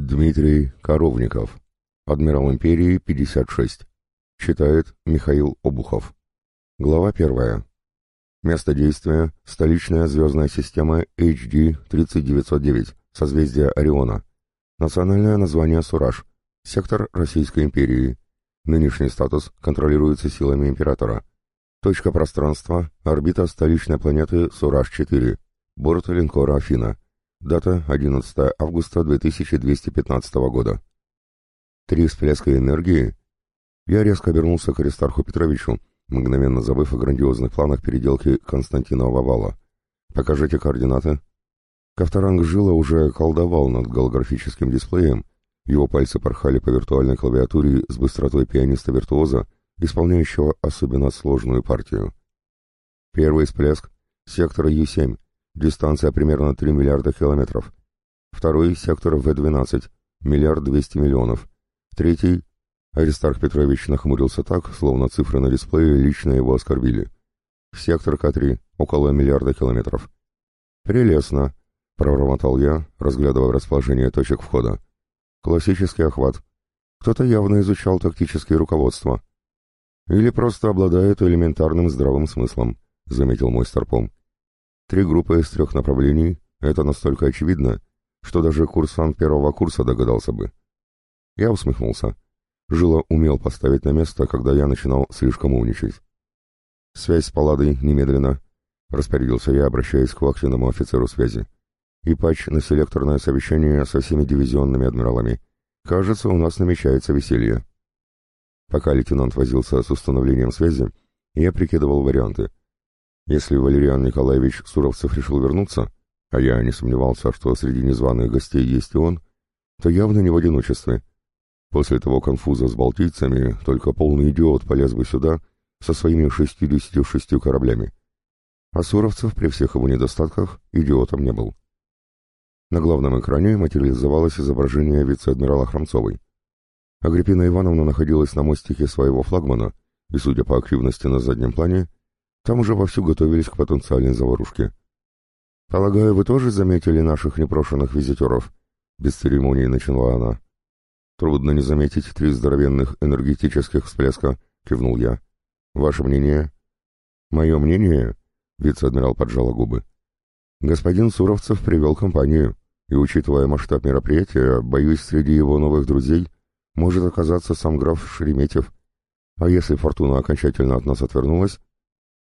Дмитрий Коровников. Адмирал империи 56. Читает Михаил Обухов. Глава 1. Место действия – столичная звездная система HD 3909, созвездие Ориона. Национальное название Сураж. Сектор Российской империи. Нынешний статус контролируется силами императора. Точка пространства – орбита столичной планеты Сураж-4. Борт линкора Афина. Дата 11 августа 2215 года. Три всплеска энергии. Я резко обернулся к Аристарху Петровичу, мгновенно забыв о грандиозных планах переделки Константинова вала. «Покажите координаты». Ковторанг Жила уже колдовал над голографическим дисплеем, его пальцы порхали по виртуальной клавиатуре с быстротой пианиста-виртуоза, исполняющего особенно сложную партию. Первый всплеск — сектор Ю-7, Дистанция примерно 3 миллиарда километров. Второй — сектор В-12, миллиард двести миллионов. Третий — Аристарх Петрович нахмурился так, словно цифры на дисплее лично его оскорбили. Сектор К-3, около миллиарда километров. «Прелестно», — провормотал я, разглядывая расположение точек входа. «Классический охват. Кто-то явно изучал тактические руководства. Или просто обладает элементарным здравым смыслом», — заметил мой старпом. Три группы из трех направлений — это настолько очевидно, что даже курсант первого курса догадался бы. Я усмехнулся. Жила умел поставить на место, когда я начинал слишком умничать. «Связь с Палладой немедленно», — распорядился я, обращаясь к вахтенному офицеру связи. «И патч на селекторное совещание со всеми дивизионными адмиралами. Кажется, у нас намечается веселье». Пока лейтенант возился с установлением связи, я прикидывал варианты — если Валериан Николаевич Суровцев решил вернуться, а я не сомневался, что среди незваных гостей есть и он, то явно не в одиночестве. После того конфуза с балтийцами только полный идиот полез бы сюда со своими 66 кораблями. А Суровцев при всех его недостатках идиотом не был. На главном экране материализовалось изображение вице-адмирала Хромцовой. Агриппина Ивановна находилась на мостике своего флагмана, и, судя по активности на заднем плане, там уже вовсю готовились к потенциальной заварушке. «Полагаю, вы тоже заметили наших непрошенных визитеров?» Без церемонии начала она. «Трудно не заметить три здоровенных энергетических всплеска», — кивнул я. «Ваше мнение?» «Мое мнение?» — вице-адмирал поджала губы. «Господин Суровцев привел компанию, и, учитывая масштаб мероприятия, боюсь, среди его новых друзей может оказаться сам граф Шереметьев. А если фортуна окончательно от нас отвернулась,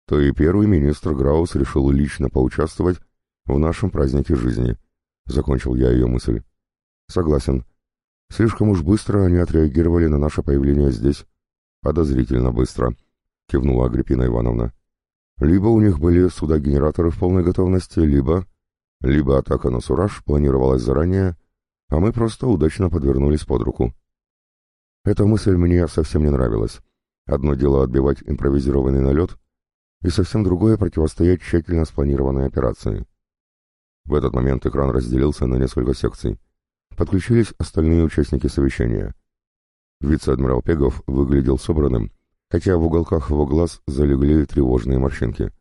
то и первый министр Граус решил лично поучаствовать в нашем празднике жизни. Закончил я ее мысль. Согласен. Слишком уж быстро они отреагировали на наше появление здесь. Подозрительно быстро, кивнула Агриппина Ивановна. Либо у них были суда-генераторы в полной готовности, либо... Либо атака на Сураж планировалась заранее, а мы просто удачно подвернулись под руку. Эта мысль мне совсем не нравилась. Одно дело отбивать импровизированный налет, и совсем другое противостоять тщательно спланированной операции. В этот момент экран разделился на несколько секций. Подключились остальные участники совещания. Вице-адмирал Пегов выглядел собранным, хотя в уголках его глаз залегли тревожные морщинки.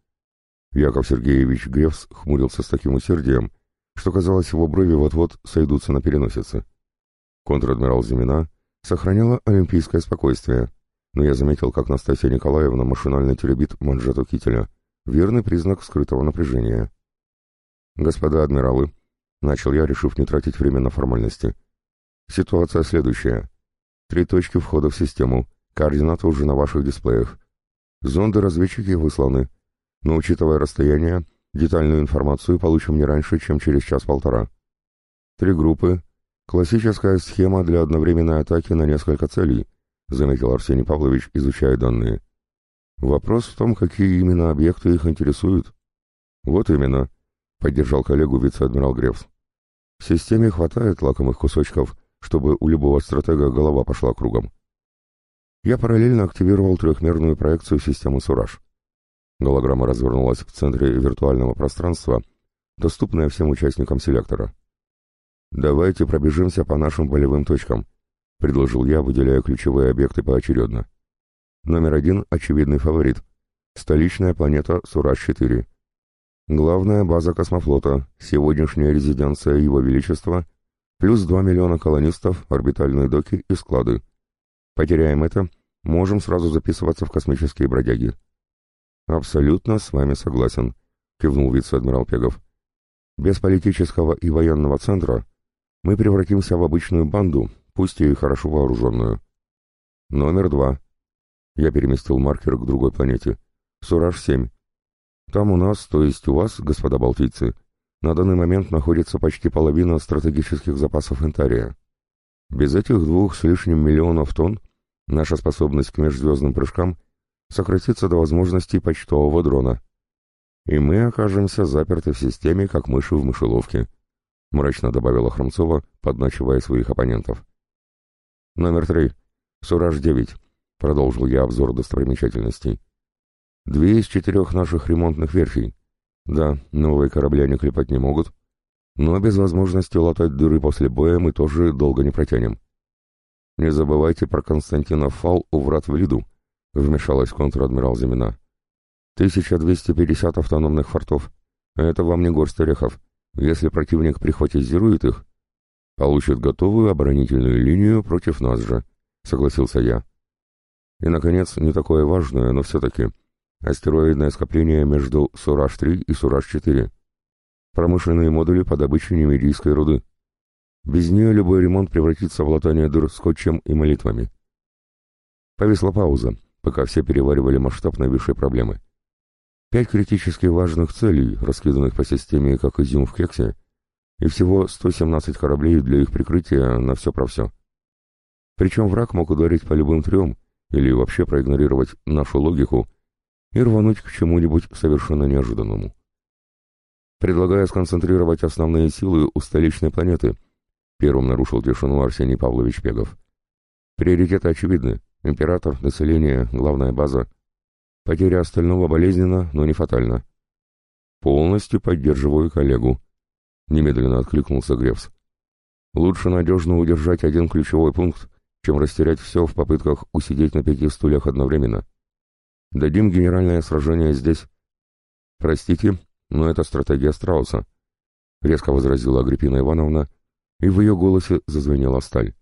Яков Сергеевич Гревс хмурился с таким усердием, что казалось, его брови вот-вот сойдутся на переносице. Контр-адмирал Зимина сохраняла олимпийское спокойствие, но я заметил, как Настасья Николаевна машинально теребит манжету кителя, верный признак скрытого напряжения. «Господа адмиралы», — начал я, решив не тратить время на формальности. «Ситуация следующая. Три точки входа в систему, координаты уже на ваших дисплеях. Зонды-разведчики высланы, но, учитывая расстояние, детальную информацию получим не раньше, чем через час-полтора. Три группы, классическая схема для одновременной атаки на несколько целей, — заметил Арсений Павлович, изучая данные. «Вопрос в том, какие именно объекты их интересуют». «Вот именно», — поддержал коллегу вице-адмирал Гревс. «В системе хватает лакомых кусочков, чтобы у любого стратега голова пошла кругом». Я параллельно активировал трехмерную проекцию системы «Сураж». Голограмма развернулась в центре виртуального пространства, доступная всем участникам селектора. «Давайте пробежимся по нашим болевым точкам», — предложил я, выделяя ключевые объекты поочередно. Номер один — очевидный фаворит. Столичная планета Сураж-4. Главная база космофлота, сегодняшняя резиденция Его Величества, Плюс 2 миллиона колонистов, орбитальные доки и склады. Потеряем это, можем сразу записываться в космические бродяги. Абсолютно с вами согласен, кивнул вице-адмирал Пегов. Без политического и военного центра мы превратимся в обычную банду, пусть и хорошо вооруженную. Номер два. Я переместил маркер к другой планете. Сураж-7. Там у нас, то есть у вас, господа балтийцы, на данный момент находится почти половина стратегических запасов Интария. Без этих двух с лишним миллионов тонн наша способность к межзвездным прыжкам сократится до возможностей почтового дрона. И мы окажемся заперты в системе, как мыши в мышеловке, мрачно добавила Хромцова, подначивая своих оппонентов. Номер три. Сураж-9. Продолжил я обзор достопримечательностей. Две из четырех наших ремонтных верфей. Да, новые корабли они клепать не могут, но без возможности латать дыры после боя мы тоже долго не протянем. Не забывайте про Константина Фал у врат в Лиду, вмешалась контр-адмирал Зимина. 1250 автономных фортов. Это вам не горсть орехов. Если противник прихватизирует их, получит готовую оборонительную линию против нас же, согласился я. И, наконец, не такое важное, но все-таки — Астероидное скопление между Сураж-3 и Сураж-4. Промышленные модули по добыче немедийской руды. Без нее любой ремонт превратится в латание дыр скотчем и молитвами. Повисла пауза, пока все переваривали масштаб нависшей проблемы. Пять критически важных целей, раскиданных по системе как изюм в кексе, и всего 117 кораблей для их прикрытия на все про все. Причем враг мог ударить по любым трем или вообще проигнорировать нашу логику и рвануть к чему-нибудь совершенно неожиданному. Предлагаю сконцентрировать основные силы у столичной планеты, первым нарушил тишину Арсений Павлович Пегов. Приоритеты очевидны. Император, население, главная база. Потеря остального болезненна, но не фатальна. Полностью поддерживаю коллегу. Немедленно откликнулся Гревс. Лучше надежно удержать один ключевой пункт, чем растерять все в попытках усидеть на пяти стульях одновременно. Дадим генеральное сражение здесь. Простите, но это стратегия Страуса, резко возразила Агриппина Ивановна, и в ее голосе зазвенела сталь.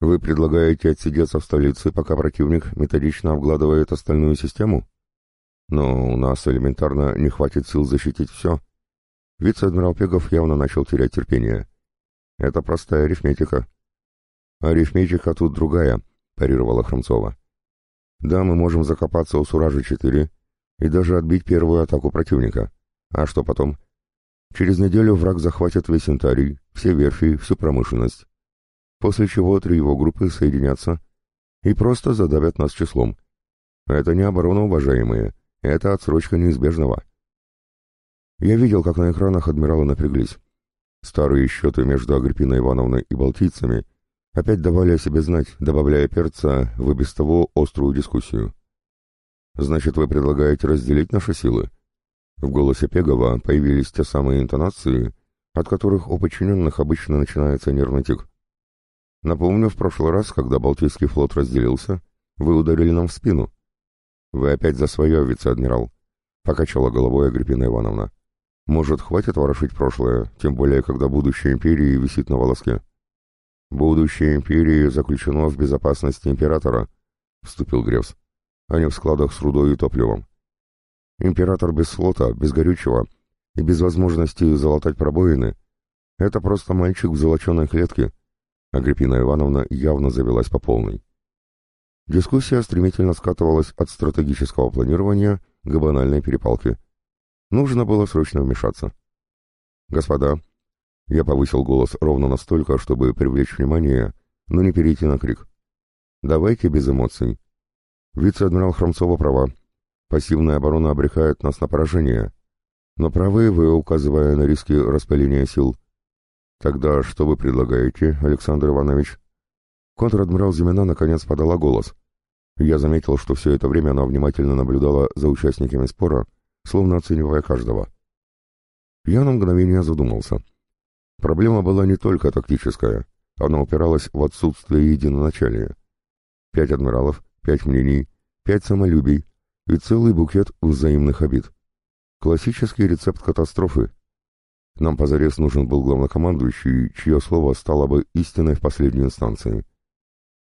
Вы предлагаете отсидеться в столице, пока противник методично обгладывает остальную систему? Но у нас элементарно не хватит сил защитить все. Вице-адмирал Пегов явно начал терять терпение. Это простая арифметика. Арифметика тут другая, парировала Хромцова. Да, мы можем закопаться у Суража-4 и даже отбить первую атаку противника. А что потом? Через неделю враг захватит весь Интарий, все верфи, всю промышленность. После чего три его группы соединятся и просто задавят нас числом. Это не оборона, уважаемые, это отсрочка неизбежного. Я видел, как на экранах адмиралы напряглись. Старые счеты между Агриппиной Ивановной и балтийцами — опять давали о себе знать, добавляя перца в и без того острую дискуссию. «Значит, вы предлагаете разделить наши силы?» В голосе Пегова появились те самые интонации, от которых у подчиненных обычно начинается нервный тик. Напомню, в прошлый раз, когда Балтийский флот разделился, вы ударили нам в спину. Вы опять за свое, вице-адмирал, — покачала головой Агриппина Ивановна. Может, хватит ворошить прошлое, тем более, когда будущее империи висит на волоске. «Будущее империи заключено в безопасности императора», — вступил Гревс, — «а не в складах с рудой и топливом. Император без флота, без горючего и без возможности залатать пробоины — это просто мальчик в золоченой клетке». Агриппина Ивановна явно завелась по полной. Дискуссия стремительно скатывалась от стратегического планирования к банальной перепалке. Нужно было срочно вмешаться. «Господа, я повысил голос ровно настолько, чтобы привлечь внимание, но не перейти на крик. «Давайте без эмоций. Вице-адмирал Хромцова права. Пассивная оборона обрекает нас на поражение. Но правы вы, указывая на риски распыления сил. Тогда что вы предлагаете, Александр Иванович?» Контр-адмирал Зимина наконец подала голос. Я заметил, что все это время она внимательно наблюдала за участниками спора, словно оценивая каждого. Я на мгновение задумался — Проблема была не только тактическая, она упиралась в отсутствие единоначалия. Пять адмиралов, пять мнений, пять самолюбий и целый букет взаимных обид. Классический рецепт катастрофы. Нам позарез нужен был главнокомандующий, чье слово стало бы истиной в последней инстанции.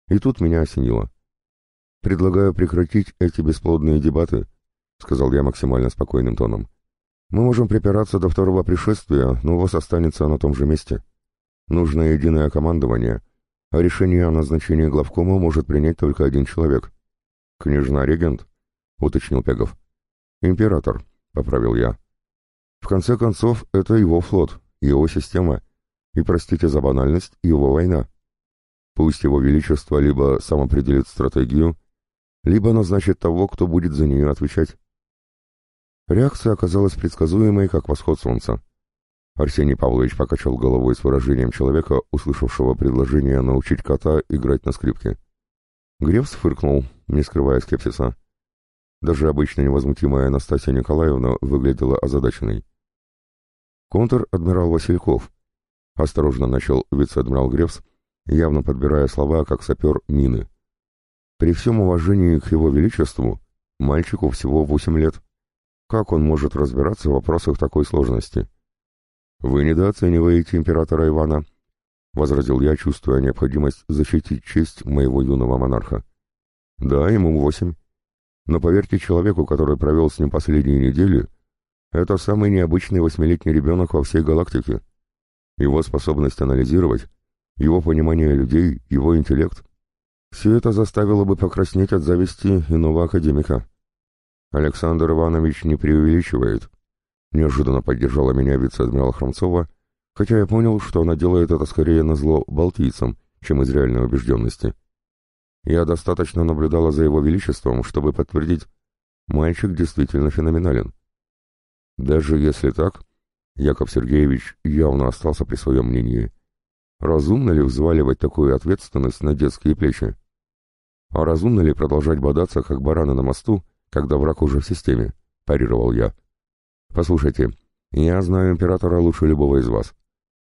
И тут меня осенило. «Предлагаю прекратить эти бесплодные дебаты», — сказал я максимально спокойным тоном. «Мы можем припираться до второго пришествия, но у вас останется на том же месте. Нужно единое командование, а решение о назначении главкома может принять только один человек». «Княжна-регент?» — уточнил Пегов. «Император», — поправил я. «В конце концов, это его флот, его система, и, простите за банальность, его война. Пусть его величество либо сам определит стратегию, либо назначит того, кто будет за нее отвечать». Реакция оказалась предсказуемой, как восход солнца. Арсений Павлович покачал головой с выражением человека, услышавшего предложение научить кота играть на скрипке. Гревс фыркнул, не скрывая скепсиса. Даже обычно невозмутимая Анастасия Николаевна выглядела озадаченной. «Контр-адмирал Васильков», — осторожно начал вице-адмирал Гревс, явно подбирая слова, как сапер мины. «При всем уважении к его величеству, мальчику всего восемь лет. Как он может разбираться в вопросах такой сложности?» «Вы недооцениваете императора Ивана», — возразил я, чувствуя необходимость защитить честь моего юного монарха. «Да, ему восемь. Но поверьте человеку, который провел с ним последние недели, это самый необычный восьмилетний ребенок во всей галактике. Его способность анализировать, его понимание людей, его интеллект — все это заставило бы покраснеть от зависти иного академика. Александр Иванович не преувеличивает. Неожиданно поддержала меня вице-адмирал Хромцова, хотя я понял, что она делает это скорее на зло балтийцам, чем из реальной убежденности. Я достаточно наблюдала за его величеством, чтобы подтвердить, мальчик действительно феноменален. Даже если так, Яков Сергеевич явно остался при своем мнении. Разумно ли взваливать такую ответственность на детские плечи? А разумно ли продолжать бодаться, как бараны на мосту, когда враг уже в системе? Парировал я. Послушайте, я знаю императора лучше любого из вас.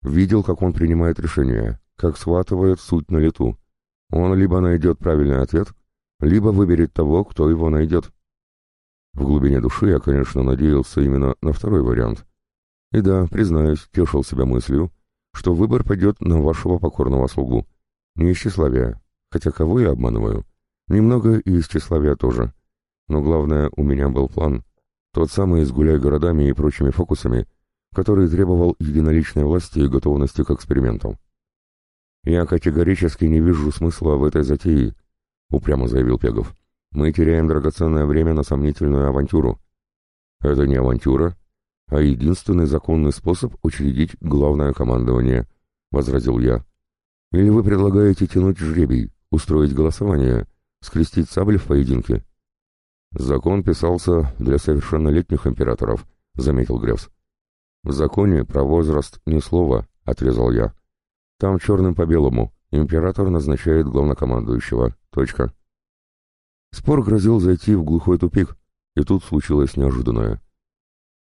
Видел, как он принимает решения, как схватывает суть на лету. Он либо найдет правильный ответ, либо выберет того, кто его найдет. В глубине души я, конечно, надеялся именно на второй вариант. И да, признаюсь, тешил себя мыслью, что выбор пойдет на вашего покорного слугу. Не из хотя кого я обманываю. Немного и из тоже. Но главное, у меня был план. Тот самый с гуляй городами и прочими фокусами, который требовал единоличной власти и готовности к экспериментам. «Я категорически не вижу смысла в этой затее», — упрямо заявил Пегов. «Мы теряем драгоценное время на сомнительную авантюру». «Это не авантюра, а единственный законный способ учредить главное командование», — возразил я. «Или вы предлагаете тянуть жребий, устроить голосование, скрестить сабли в поединке?» «Закон писался для совершеннолетних императоров», — заметил Гревс. «В законе про возраст ни слова», — отрезал я. Там черным по белому. Император назначает главнокомандующего. Точка. Спор грозил зайти в глухой тупик, и тут случилось неожиданное.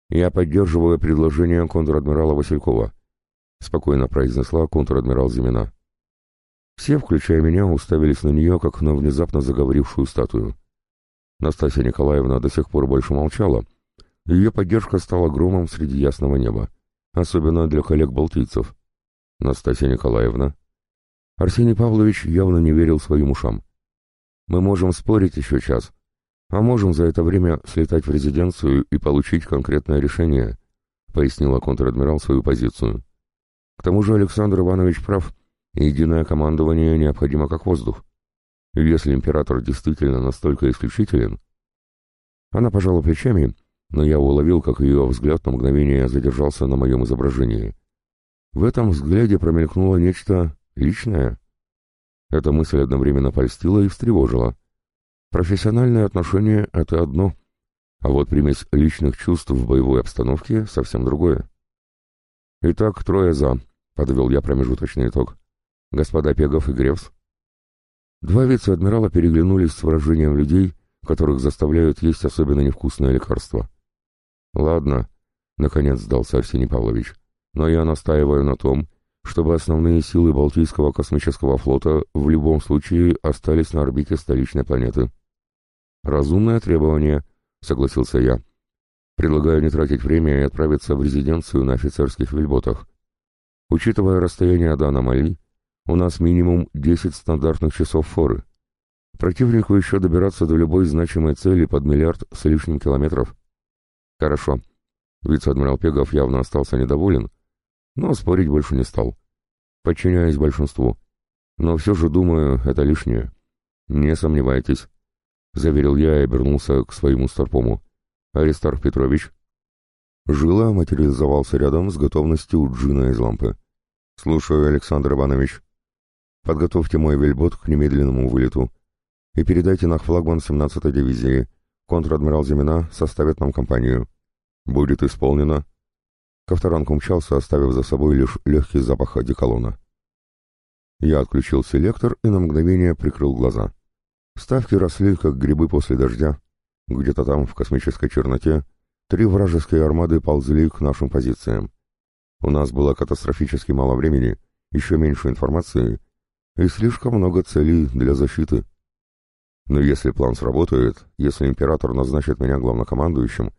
«Я поддерживаю предложение контр-адмирала Василькова», — спокойно произнесла контр-адмирал Зимина. Все, включая меня, уставились на нее, как на внезапно заговорившую статую. Настасья Николаевна до сих пор больше молчала. Ее поддержка стала громом среди ясного неба, особенно для коллег-балтийцев. Настасья Николаевна. Арсений Павлович явно не верил своим ушам. Мы можем спорить еще час, а можем за это время слетать в резиденцию и получить конкретное решение, пояснила контр-адмирал свою позицию. К тому же Александр Иванович прав, единое командование необходимо как воздух. Если император действительно настолько исключителен... Она пожала плечами, но я уловил, как ее взгляд на мгновение задержался на моем изображении. В этом взгляде промелькнуло нечто личное. Эта мысль одновременно польстила и встревожила. Профессиональные отношения — это одно, а вот примесь личных чувств в боевой обстановке — совсем другое. «Итак, трое за», — подвел я промежуточный итог. «Господа Пегов и Гревс». Два вице-адмирала переглянулись с выражением людей, которых заставляют есть особенно невкусное лекарство. «Ладно», — наконец сдался Арсений Павлович но я настаиваю на том, чтобы основные силы Балтийского космического флота в любом случае остались на орбите столичной планеты. «Разумное требование», — согласился я. Предлагаю не тратить время и отправиться в резиденцию на офицерских вельботах. Учитывая расстояние до аномалий, у нас минимум 10 стандартных часов форы. Противнику еще добираться до любой значимой цели под миллиард с лишним километров. Хорошо. Вице-адмирал Пегов явно остался недоволен, но спорить больше не стал. Подчиняюсь большинству. Но все же, думаю, это лишнее. Не сомневайтесь, — заверил я и обернулся к своему старпому. Аристарх Петрович. Жила материализовался рядом с готовностью джина из лампы. «Слушаю, Александр Иванович. Подготовьте мой вельбот к немедленному вылету и передайте на флагман 17-й дивизии. Контр-адмирал Зимина составит нам компанию. Будет исполнено». Ковторанг умчался, оставив за собой лишь легкий запах одеколона. Я отключил селектор и на мгновение прикрыл глаза. Ставки росли, как грибы после дождя. Где-то там, в космической черноте, три вражеские армады ползли к нашим позициям. У нас было катастрофически мало времени, еще меньше информации и слишком много целей для защиты. Но если план сработает, если император назначит меня главнокомандующим,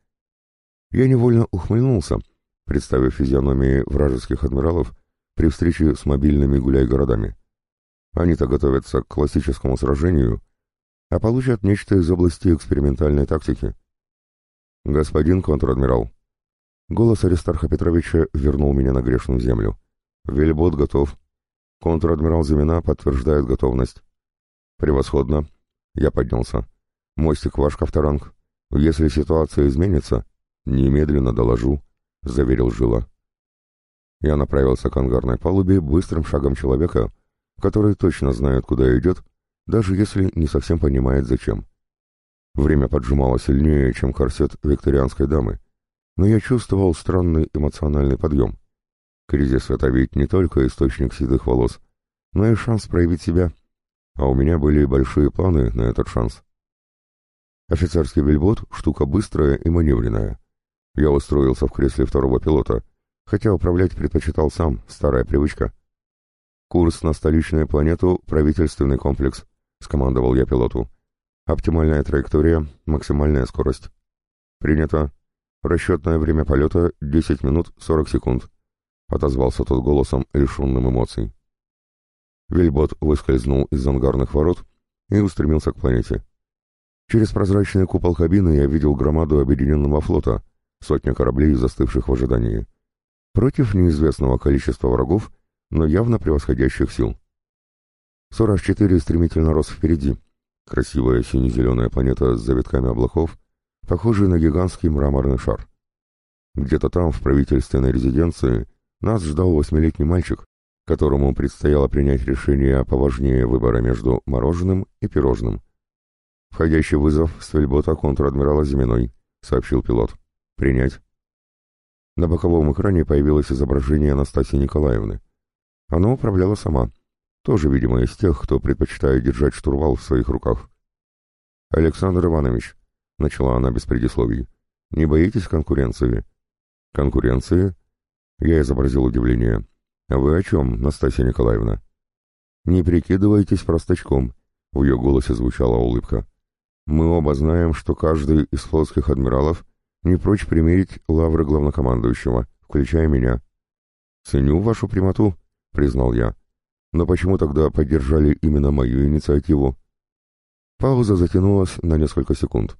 я невольно ухмыльнулся, представив физиономии вражеских адмиралов при встрече с мобильными гуляй-городами. Они-то готовятся к классическому сражению, а получат нечто из области экспериментальной тактики. Господин контр-адмирал, голос Аристарха Петровича вернул меня на грешную землю. Вельбот готов. Контр-адмирал Зимина подтверждает готовность. Превосходно. Я поднялся. Мостик ваш, Ковторанг. Если ситуация изменится, немедленно доложу, заверил Жила. Я направился к ангарной палубе быстрым шагом человека, который точно знает, куда идет, даже если не совсем понимает зачем. Время поджимало сильнее, чем корсет викторианской дамы, но я чувствовал странный эмоциональный подъем. Кризис — это ведь не только источник седых волос, но и шанс проявить себя, а у меня были большие планы на этот шанс. Офицерский вельбот — штука быстрая и маневренная. Я устроился в кресле второго пилота, хотя управлять предпочитал сам, старая привычка. Курс на столичную планету — правительственный комплекс —— скомандовал я пилоту. «Оптимальная траектория, максимальная скорость». «Принято. Расчетное время полета — 10 минут 40 секунд», — отозвался тот голосом, лишенным эмоций. Вильбот выскользнул из ангарных ворот и устремился к планете. Через прозрачный купол кабины я видел громаду объединенного флота, сотня кораблей, застывших в ожидании. Против неизвестного количества врагов, но явно превосходящих сил. Сораж-4 стремительно рос впереди. Красивая сине-зеленая планета с завитками облаков, похожая на гигантский мраморный шар. Где-то там, в правительственной резиденции, нас ждал восьмилетний мальчик, которому предстояло принять решение поважнее выбора между мороженым и пирожным. «Входящий вызов с вельбота контр-адмирала Зиминой», — сообщил пилот. «Принять». На боковом экране появилось изображение Анастасии Николаевны. Она управляла сама — тоже, видимо, из тех, кто предпочитает держать штурвал в своих руках. «Александр Иванович», — начала она без предисловий, — «не боитесь конкуренции?» «Конкуренции?» Я изобразил удивление. «А вы о чем, Настасья Николаевна?» «Не прикидывайтесь простачком», — в ее голосе звучала улыбка. «Мы оба знаем, что каждый из флотских адмиралов не прочь примерить лавры главнокомандующего, включая меня». «Ценю вашу прямоту», — признал я. Но почему тогда поддержали именно мою инициативу? Пауза затянулась на несколько секунд.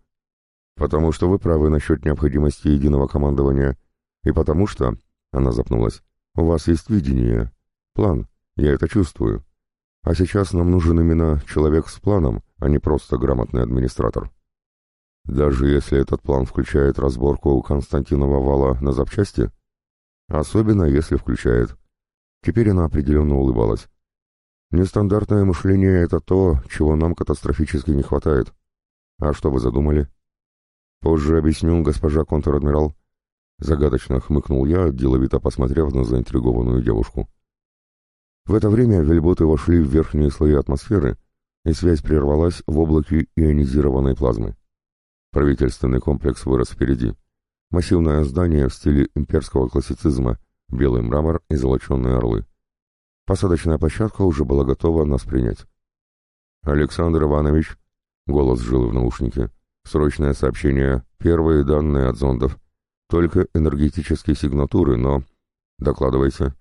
Потому что вы правы насчет необходимости единого командования, и потому что, она запнулась, у вас есть видение, план, я это чувствую. А сейчас нам нужен именно человек с планом, а не просто грамотный администратор. Даже если этот план включает разборку Константинова вала на запчасти? Особенно если включает. Теперь она определенно улыбалась. Нестандартное мышление — это то, чего нам катастрофически не хватает. А что вы задумали? Позже объясню, госпожа контр-адмирал. Загадочно хмыкнул я, деловито посмотрев на заинтригованную девушку. В это время вельботы вошли в верхние слои атмосферы, и связь прервалась в облаке ионизированной плазмы. Правительственный комплекс вырос впереди. Массивное здание в стиле имперского классицизма, белый мрамор и золоченые орлы. Посадочная площадка уже была готова нас принять. «Александр Иванович», — голос жил в наушнике, — «срочное сообщение, первые данные от зондов. Только энергетические сигнатуры, но... Докладывайте.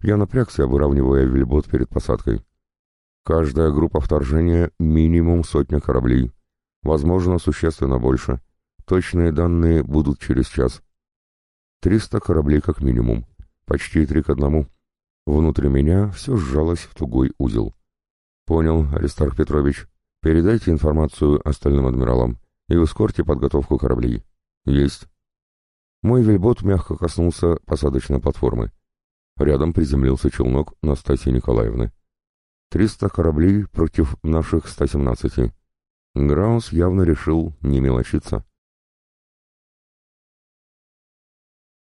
Я напрягся, выравнивая вельбот перед посадкой. Каждая группа вторжения — минимум сотня кораблей. Возможно, существенно больше. Точные данные будут через час. Триста кораблей как минимум. Почти три к одному. Внутри меня все сжалось в тугой узел. Понял, Аристарх Петрович. Передайте информацию остальным адмиралам и ускорьте подготовку кораблей. Есть. Мой вельбот мягко коснулся посадочной платформы. Рядом приземлился челнок Настасьи Николаевны. Триста кораблей против наших ста семнадцати. Граус явно решил не мелочиться.